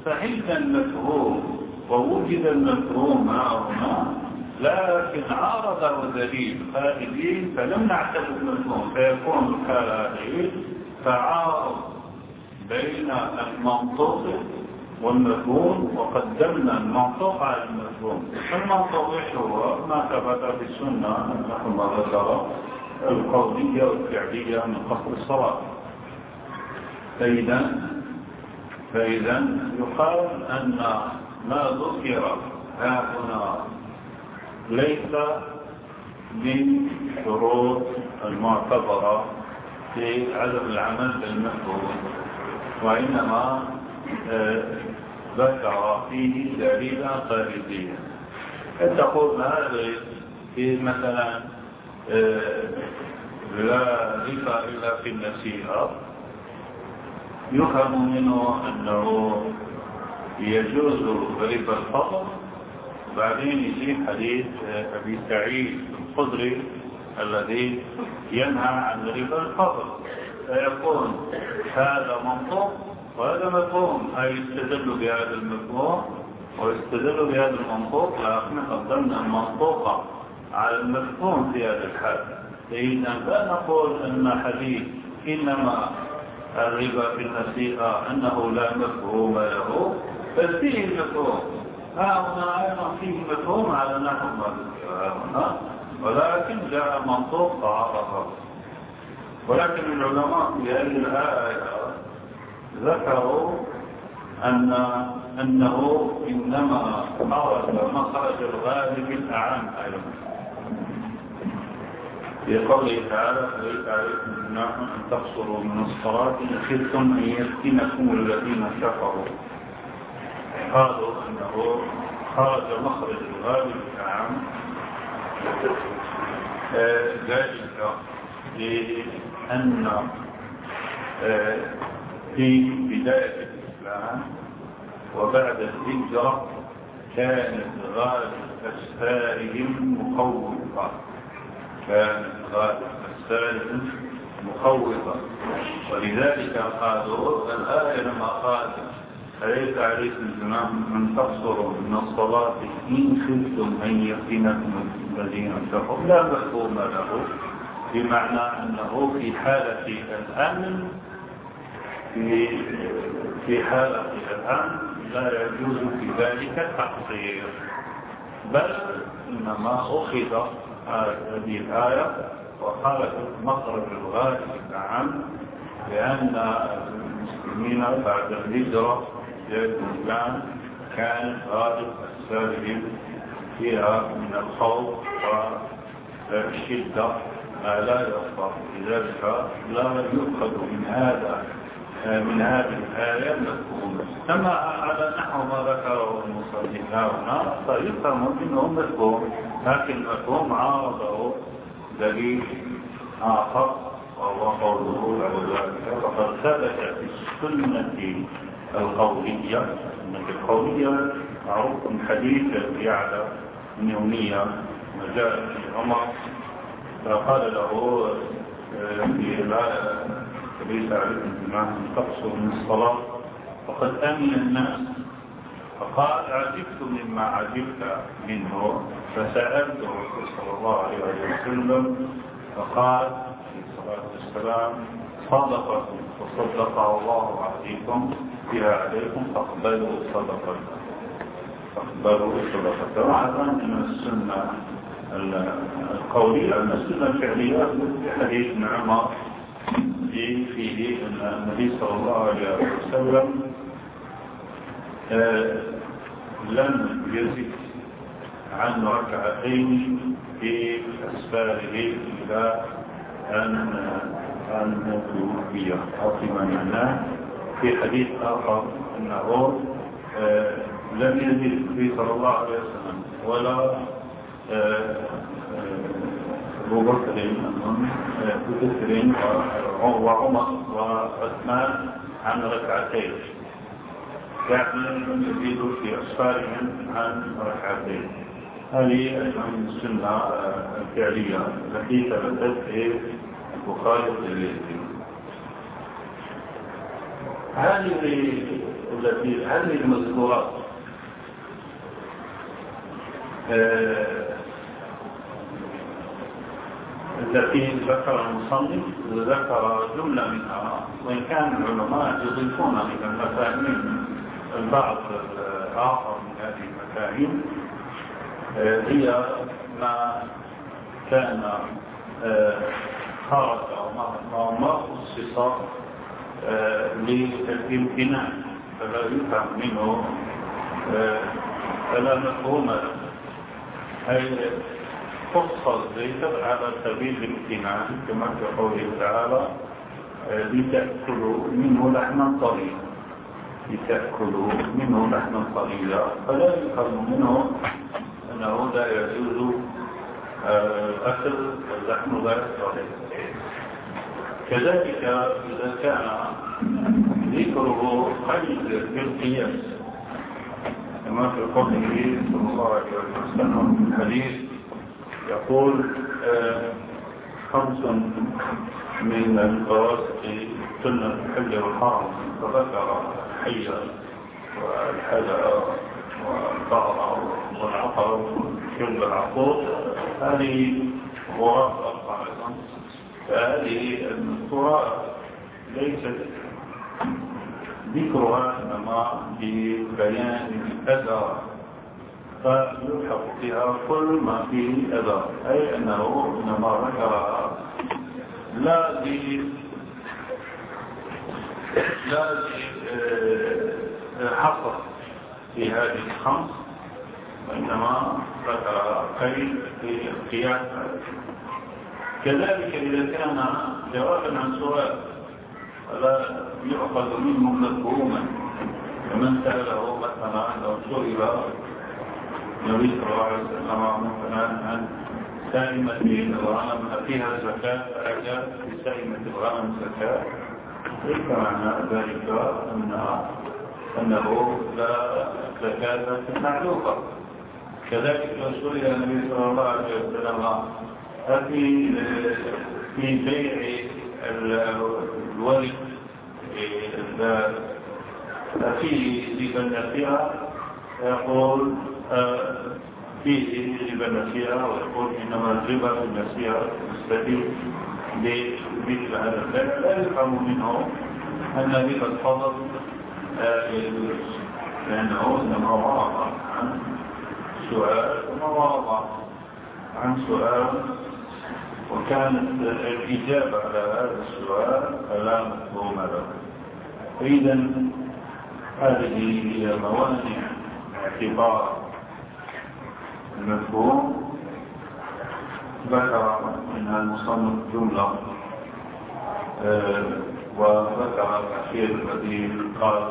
فحيث المفهوم ووجد المفهوم هنا لكن عارضه دليل خارجي فلم نعتبر المفهوم فيكون هذه تعارض بين المنطوق والمفهوم وقدمنا المنطوق على المفهوم. المنطوق هو ما ثبت في السنة ما ذكر القولية والفعلية من قصر الصلاة. فإذا فإذا يقال أن ما ذكر هنا ليس من شروط المعتبرة في عدم العمل بالمفهوم وإنما آه، ذكر فيه دليلا خارجيا تقول هذا في مثلا آه، لا رفا إلا في النسيئة يفهم منه أنه يجوز ربا الفضل. بعدين يجي حديث أبي سعيد الخضري الذي ينهى عن ربا الفضل. فيكون هذا منطوق وهذا مفهوم. أي يستدل بهذا المفهوم ويستدل بهذا المنطوق. لكن قدمنا المنطوق على المفهوم في هذا الحال. فإذا لا نقول أن حديث إنما الربا في النسيئة أنه لا مفهوم له بل فيه المفهوم ها هنا أيضا فيه مفهوم على نحو ما ذكر هنا ولكن جاء منطوق تعرفه ولكن العلماء في هذه الآية ذكروا أن أنه إنما خرج مخرج الغالب الأعم أيضا. في قوله تعالى فليس عليكم جناح أن تقصروا من الصلاة إن خفتم أن يفتنكم الذين كفروا. قالوا أنه خرج مخرج الغالب الأعم ذلك لأن آه، في بداية الإسلام وبعد الهجرة كانت غالب أسفارهم مخوفة كانت غالب أسفارهم مخوفة ولذلك قالوا الآية لما قال. أليس عليكم جناح أن تقصروا من الصلاة إن خفتم أن يفتنكم الذين كفروا لا مفهوم له بمعنى أنه في حالة الأمن في في حالة الأمن لا يجوز في ذلك التقصير. بل إنما أخذ هذه الآية وخرجت مخرج الغالب عن لأن المسلمين بعد الهجرة الإسلام كان غالب أسبابهم فيها من الخوف والشدة ما لا يصدر لذلك لا يؤخذ من هذا من هذه الآية مفهوم كما على نحو ما ذكره المصنف هنا فيفهم منه مفهوم لكن مفهوم عارضه دليل آخر وهو قوله ذلك فقد ثبت في السنة القولية السنة القولية معروف من حديث يعلى يومية جاء في عمر فقال له في ليس عليكم جماعة أن تقصروا من الصلاة فقد آمن الناس فقال عجبت مما عجبت منه. فسألت الرسول صلى الله عليه وسلم فقال عليه الصلاة والسلام صدقكم وصدق الله عليكم بها عليكم فاقبلوا صدقة فاقبلوا صدقة. وعلم أن السنة القولية أن السنة الفعلية في حديث عمر في فيه أن النبي صلى الله عليه وسلم آه لم يزد عن ركعتين في أسفاره إلى أن أن توفي. أو فيما معناه. في حديث آخر أنه آه لم يزد النبي صلى الله عليه وسلم ولا آه أبو بكر بكر وعمر وعثمان عن ركعتين. يعني يزيد في أسفارهم عن ركعتين. هذه السنة الفعلية. التي ثبتت في البخاري هذه التي هذه المذكورات التي ذكر المصنف ذكر جملة منها وإن كان العلماء يضيفون إلى المفاهيم البعض الآخر من هذه المفاهيم. هي ما كان خرج أو ما خصص للامتناع فلا يفهم منه فلا مفهوم. أي خص الزيت على سبيل الامتناع كما في قوله تعالى لتأكلوا منه لحما طريا لتأكلوا منه لحما طريا فلا يفهم منه أنه لا يجوز أكل اللحم غير صحيح كذلك إذا كان ذكره قيد بالقياس كما في قوله صلى الله عليه وسلم في الحديث يقول خمس من الفواسق سنة الحل والحرم فذكر الحي والحلى هذه المذكورة ليست ذكرها إنما ببيان الأذى فيلحق فيها كل ما فيه أذى أي أنه إنما ذكرها لا ب لا حصر في هذه الخمس وإنما ذكر قيد في القياس كذلك إذا كان جوابا عن سؤال فلا يؤخذ منه مفهوما. كمن سأله مثلا لو سئل النبي صلى الله عليه وسلم مثلا عن سائمة الغنم فيها زكاة أجاب في سائمة الغنم زكاة. ليس معنى ذلك أن أنه لا زكاة في المعلوقة كذلك لو سئل النبي صلى الله عليه وسلم في في بيع الولد فيه ربا فيها يقول فيه ربا فيها ويقول إنما الربا في النسيئة مستدير بمثل هذا البيع. لا يفهم منه أن ربا الفضل لأنه إنما وراء عن سؤال ومواضع عن سؤال. وكانت الإجابة على هذا السؤال لا مفهوم له إذا هذه هي موانع اعتبار المفهوم. ذكر منها المصنف جملة آه وذكر الأخير الذي قال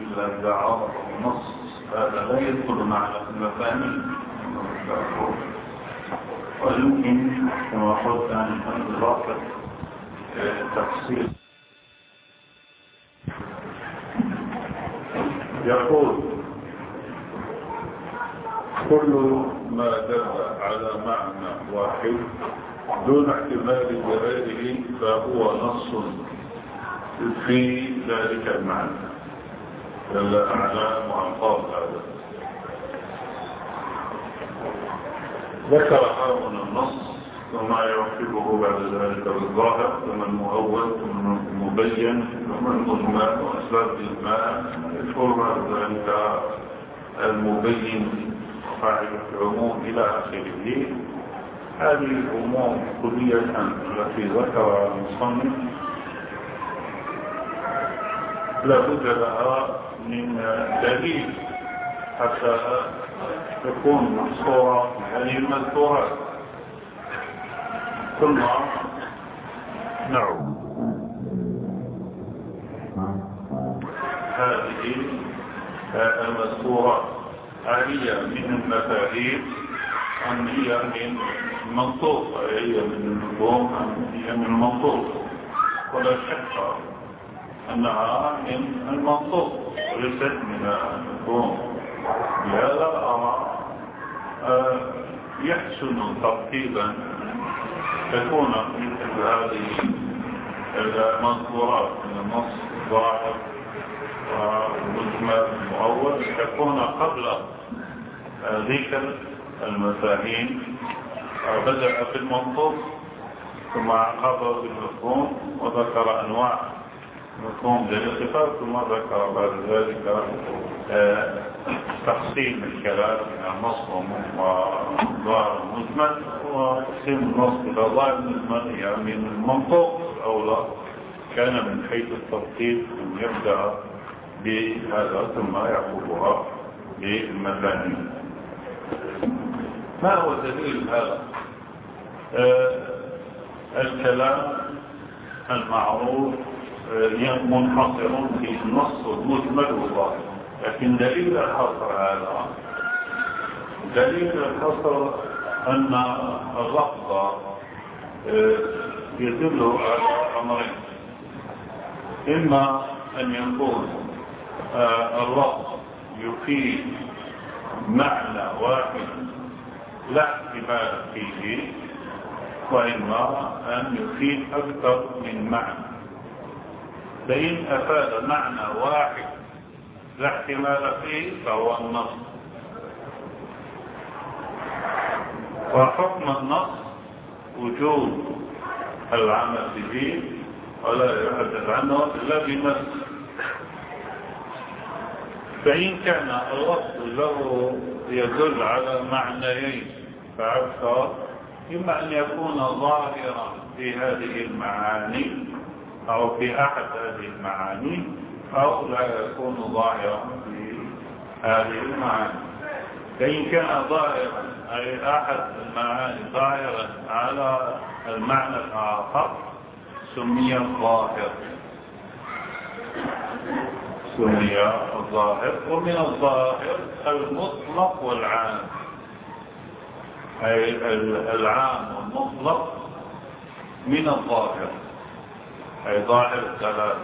إلا إذا عرف النص هذا لا يدخل في المفاهيم. ويمكن كما قلت أن الإضافة تفصيل يقول كل ما دل على معنى واحد دون احتمال لغيره فهو نص. في ذلك المعنى. دل على معطاف هذا. ذكر هارون النص وما يوحبه بعد ذلك بالظاهر ثم المؤول ثم المبين ثم المجمل وأسباب الإجماع. يذكر بعد ذلك المبين قاعدة العموم إلى آخره. هذه الأمور كلية التي ذكرها المصنف لابد لها من دليل حتى تكون محصورة هذه المذكورات ثم نعم. هذه المذكورات هي من المفاهيم أم هي من المنطوق هي من المفهوم أم هي من المنطوق ولا شك أنها من المنطوق وليست من المفهوم لهذا أرى يحسن ترتيبا تكون مثل هذه المذكورات من النص الظاهر والمجمل المؤول تكون قبل ذكر المفاهيم. بدأ في المنطوق ثم عقبه بالمفهوم وذكر أنواع مفهوم. للاختصار ثم ذكر بعد ذلك تقسيم الكلام إلى نص وظاهر مجمل وتقسيم النص إلى ظاهر مجمل يعني من المنطوق الاولى كان من حيث الترتيب أن يبدأ بهذا ثم يعقبها بالمفاهيم ما هو دليل هذا؟ الكلام المعروف منحصر في النص المجمل والظاهر لكن دليل الحصر هذا دليل الحصر أن اللفظ يدل على أمرين. إما أن يكون اللفظ يفيد معنى واحد لا احتمال فيه وإما أن يفيد أكثر من معنى. فإن أفاد معنى واحد لا احتمال فيه فهو النص. وحكم النص وجود العمل به ولا يحدث عنه إلا بنص. فإن كان اللفظ له يدل على معنيين فأكثر إما أن يكون ظاهرا في هذه المعاني أو في أحد هذه المعاني أو لا يكون ظاهرا في هذه المعاني. فإن كان ظاهرا أي أحد المعاني ظاهرا على المعنى الآخر سمي الظاهر. سمي الظاهر ومن الظاهر المطلق والعام. أي العام والمطلق من الظاهر. أي ظاهر الثلاث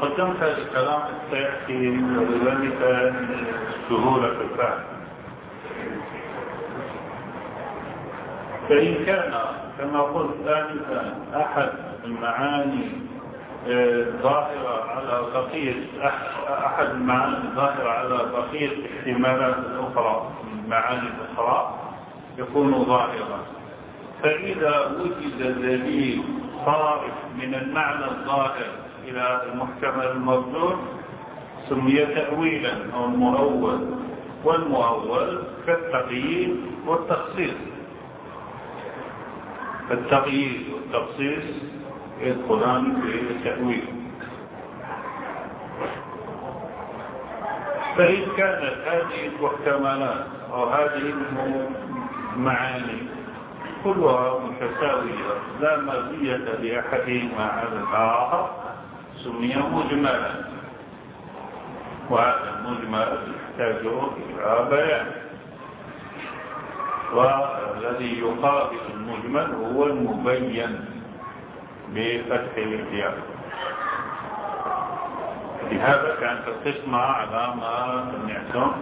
قدمت الكلام سيأتي ولذلك سهولة الفهم. فإن كان كما قلت آنفا أحد المعاني ظاهرة على بقية أحد المعاني الظاهرة على بقية الاحتمالات الأخرى المعاني الأخرى يكون ظاهرا فإذا وجد دليل صارف من المعنى الظاهر إلى المحتمل المردود سمي تأويلا أو مؤول والمؤول كالتقييد والتخصيص. التقييد والتخصيص يدخلان في التأويل. فإن كانت هذه المحتملات أو هذه المعاني كلها متساوية لا مزية لأحدهما على الآخر. سمي مجملا وهذا المجمل يحتاج إلى بيان. والذي يقابل المجمل هو المبين بفتح الابتياء لهذا كانت القسمة على ما سمعتم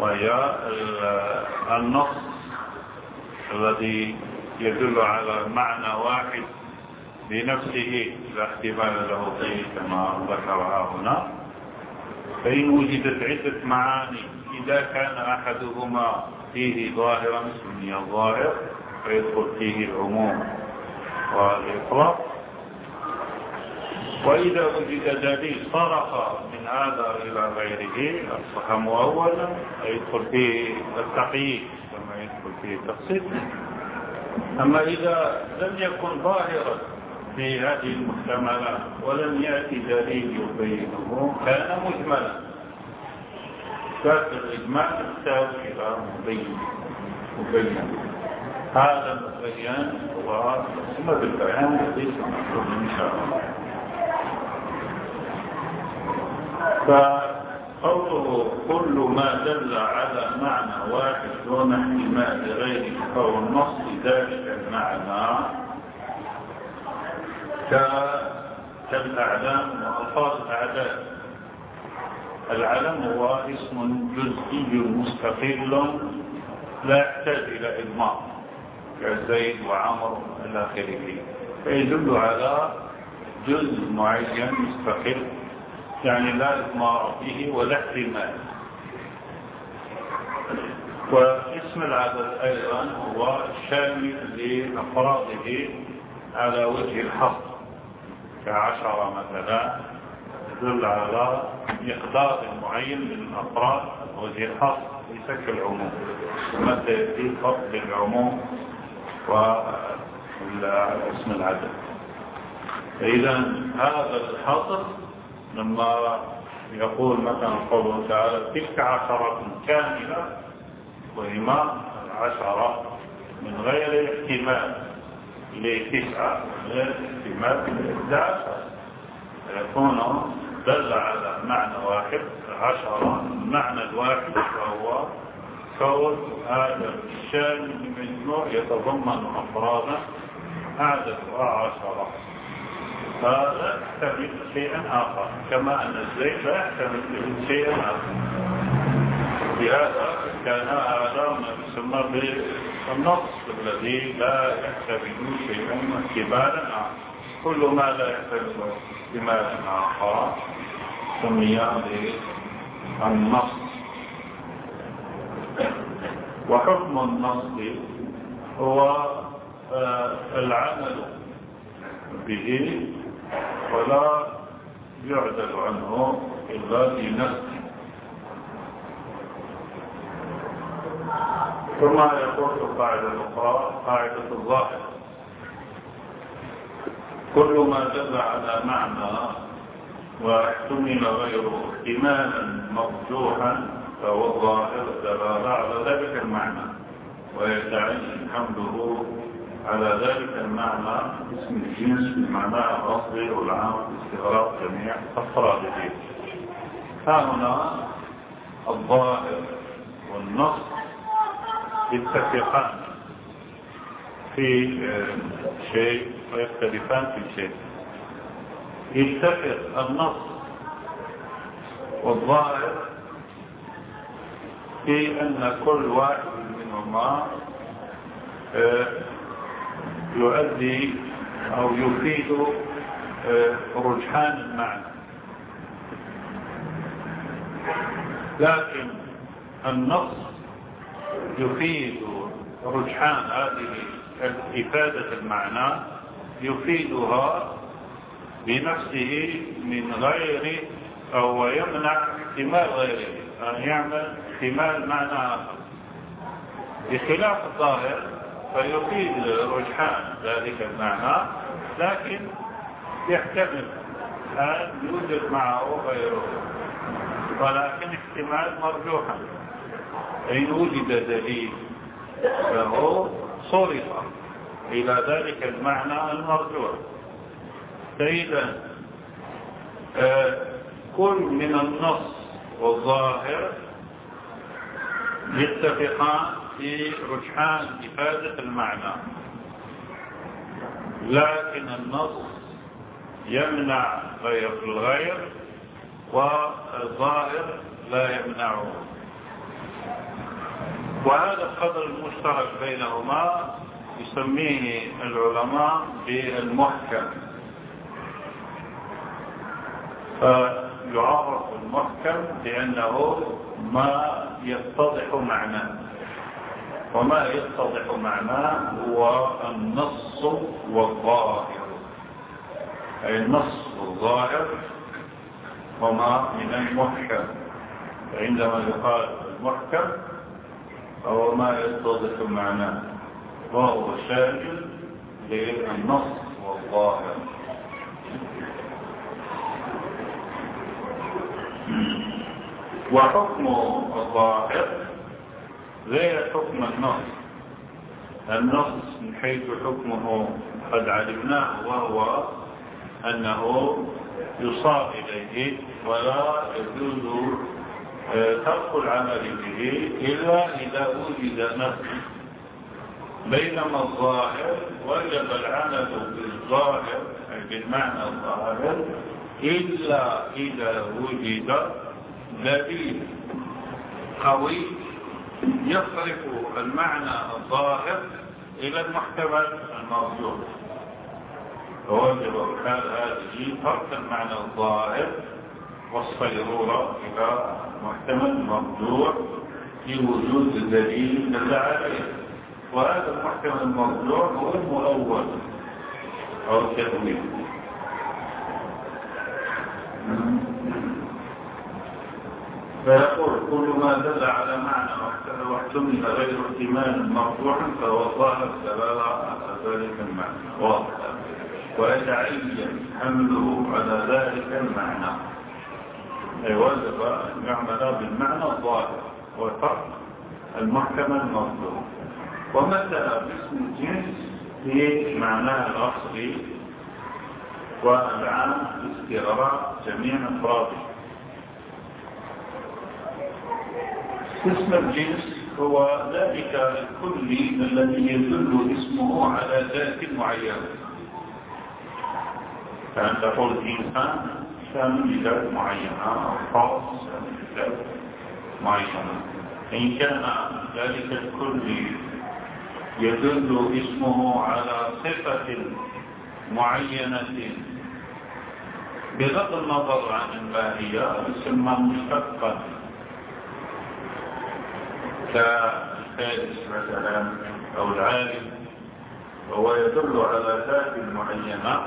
وهي النص. الذي يدل على معنى واحد بنفسه لا احتمال له فيه كما ذكرها هنا. فإن وجدت عدة معاني إذا كان أحدهما فيه ظاهرا سمي الظاهر فيدخل فيه العموم والإطلاق. وإذا وجد دليل صرف من هذا إلى غيره أصبح مؤولا يدخل فيه التقييد كما يدخل فيه التقسيط أما إذا لم يكن ظاهرا في هذه المحتملات ولم يأتي دليل يبينه كان مجملا. كان الإجمال يحتاج إلى مبين مبين. هذا المبين هو ثم بالبيان الذي سنقول إن شاء الله. فقوله كل ما دل على معنى واحد دون احتمال غيره فهو النص ذلك المعنى. كالأعلام وألفاظ الأعداد العلم هو اسم جزئي مستقل لا يحتاج إلى إضمار كزيد وعمر إلى آخره. فيدل على جزء معين مستقل. يعني لا إضمار فيه ولا احتمال. واسم العدد أيضا هو شامل لأفراده على وجه الحصر كعشرة مثلا يدل على مقدار معين من الأفراد وجه الحصر ليس كالعموم ومتى يأتي فرق بين العموم واسم العدد. فإذا هذا الحصر لما يقول مثلا قوله تعالى تلك عشرة كاملة وهما العشرة من غير احتمال لتسعة غير احتمال لإحدى عشر يكون دل على معنى واحد عشرة المعنى الواحد وهو كون هذا الشامل المجموع يتضمن أفرادا عددها عشرة. فلا يحتمل شيئا آخر كما أن الزيت لا يحتمل شيئا آخر. لهذا كان هذا ما يسمى بالنص الذي لا يحتمل شيئا احتمالا آخر. كل ما لا يحتمل احتمالا آخر سمي بالنص وحكم النص هو العمل به ولا يعدل عنه إلا في نفسه. ثم يقول القاعدة الأخرى قاعدة الظاهر. كل ما دل على معنى واحتمل غيره احتمالا مرجوحا فهو الظاهر دلالة على ذلك المعنى. ويتعين حمله على ذلك المعنى اسم الجنس بمعناه الأصلي والعام باستغراق جميع أفراده. ها هنا الظاهر والنص يتفقان في شيء ويختلفان في شيء. يتفق النص والظاهر في أن كل واحد منهما يؤدي أو يفيد رجحان المعنى. لكن النص يفيد رجحان هذه إفادة المعنى يفيدها بنفسه من غير أو يمنع احتمال غيره أن يعمل احتمال معنى آخر. بخلاف الظاهر فيفيد رجحان ذلك المعنى لكن يحتمل أن يوجد معه غيره ولكن احتمال مرجوحا. إن وجد دليل فهو صرف إلى ذلك المعنى المرجوح. فإذا آه كل من النص والظاهر يتفقان في رجحان إفادة المعنى. لكن النص يمنع غير الغير والظاهر لا يمنعه. وهذا القدر المشترك بينهما يسميه العلماء بالمحكم. فيعرف المحكم بأنه ما يتضح معناه. وما يتضح معناه هو النص والظاهر. أي النص والظاهر هما من المحكم. عندما يقال المحكم فهو ما يتضح معناه. وهو شامل للنص والظاهر. وحكم الظاهر غير حكم النص. النص من حيث حكمه قد علمناه وهو أنه يصاب إليه ولا يجوز ترك العمل به إلا إذا وجد نفس بينما الظاهر وجب العمل بالظاهر أي بالمعنى الظاهر إلا إذا وجد دليل قوي يصرف المعنى الظاهر إلى المحتمل المرجوح فوجب حال هذه ترك المعنى الظاهر والصيرورة إلى محتمل مرجوح لوجود دليل دل عليه. وهذا المحتمل المرجوح هو المؤول أو التأويل. فيقول كل ما دل على معنى واحتمل غير احتمال مرجوحا فهو ظاهر دلالة على ذلك المعنى. واضح. ويتعين حمله على ذلك المعنى. أي وجب أن يعمل بالمعنى الظاهر وترك المحكم المطلوب. ومثل باسم الجنس في معناه الأصلي والعام استغراق جميع أفراده. اسم الجنس هو ذلك الكلي الذي يدل اسمه على ذات معينة. فأن تقول إنسان كان بذات معينة أو خاص بذات معينة. إن كان ذلك الكلي يدل اسمه على صفة معينة. بغض النظر عن الماهية يسمى مشتقا. كالفارس مثلا أو العالم وهو يدل على ذات معينة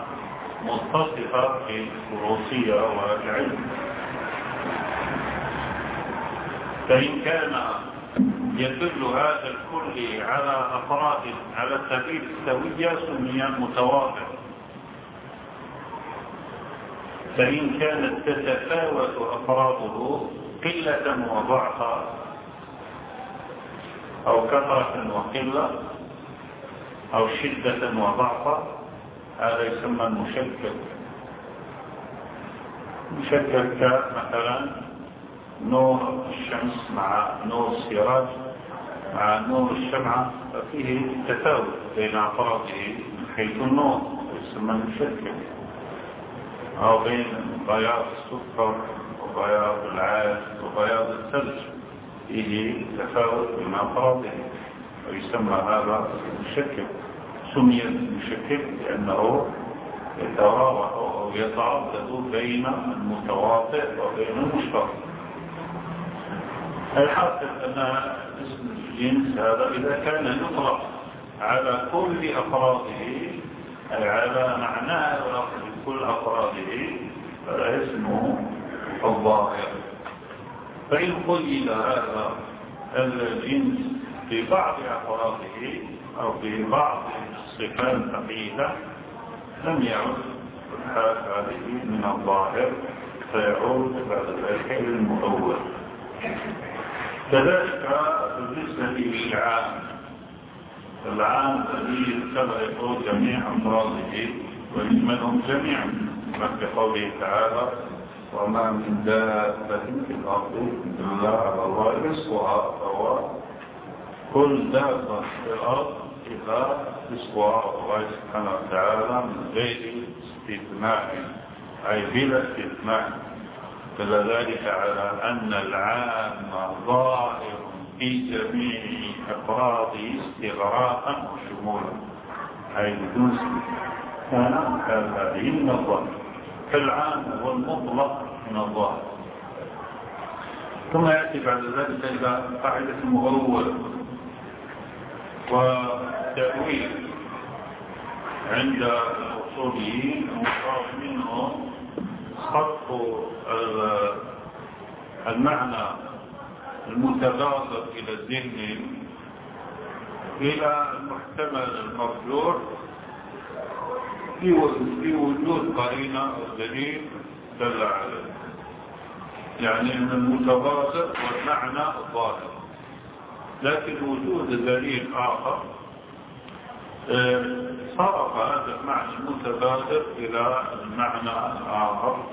متصفة بالخصوصية والعلم. فإن كان يدل هذا الكل على أفراد على سبيل السوية سمي متواضع. فإن كانت تتفاوت أفراده قلة وضعفا أو كثرة وقلة أو شدة وضعفا هذا يسمى المشكل. مشكل كمثلا نور الشمس مع نور السراج مع نور الشمعة ففيه تفاوت بين أفراده من حيث النور يسمى المشكل. أو بين بياض السكر وبياض العاد وبياض الثلج. فيه تفاوت بين أفراده ويسمى هذا مشكل سمي مشكل لأنه يتراوح أو يتردد بين المتواطئ وبين المشترك. الحاصل أن اسم الجنس هذا إذا كان يطلق على كل أفراده أي على معناه كل أفراده فلا اسمه الظاهر. فإن قيد هذا الجنس في بعض أفراده أو في بعض الصفات الثقيلة لم يعد الحال هذه من الظاهر فيعود بعد ذلك المؤول كذلك بالنسبة للعام العام الذي يتبع جميع أمراضه ويشملهم جميعا مثل قوله تعالى وما من دابة في الأرض إلا على الله رزقها فهو كل دابة في الأرض إذا رزقها الله سبحانه وتعالى من غير استثناء أي بلا استثناء دل ذلك على أن العام ظاهر في جميع أفراده استغراقا وشمولا. أي بدون كان هذه الظاهر. فالعام هو المطلق من الظاهر ثم يأتي بعد ذلك إلى قاعدة المغول وتأويل عند الأصوليين وقال منه خط المعنى المتبادر إلى الذهن إلى المحتمل المرجوع في وجود قرينة أو دليل دل عليه يعني أن المتبادر والمعنى الظاهر. لكن وجود دليل آخر صرف هذا المعنى المتبادر إلى المعنى الآخر.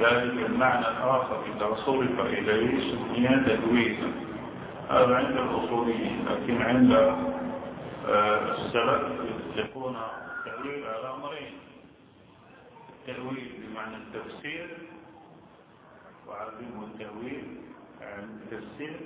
ذلك المعنى الآخر إذا صرف إليه سمي تدوينا هذا عند الأصوليين لكن عند السلف يكون التأويل على أمرين. التأويل بمعنى التفسير وعلم التأويل عن التفسير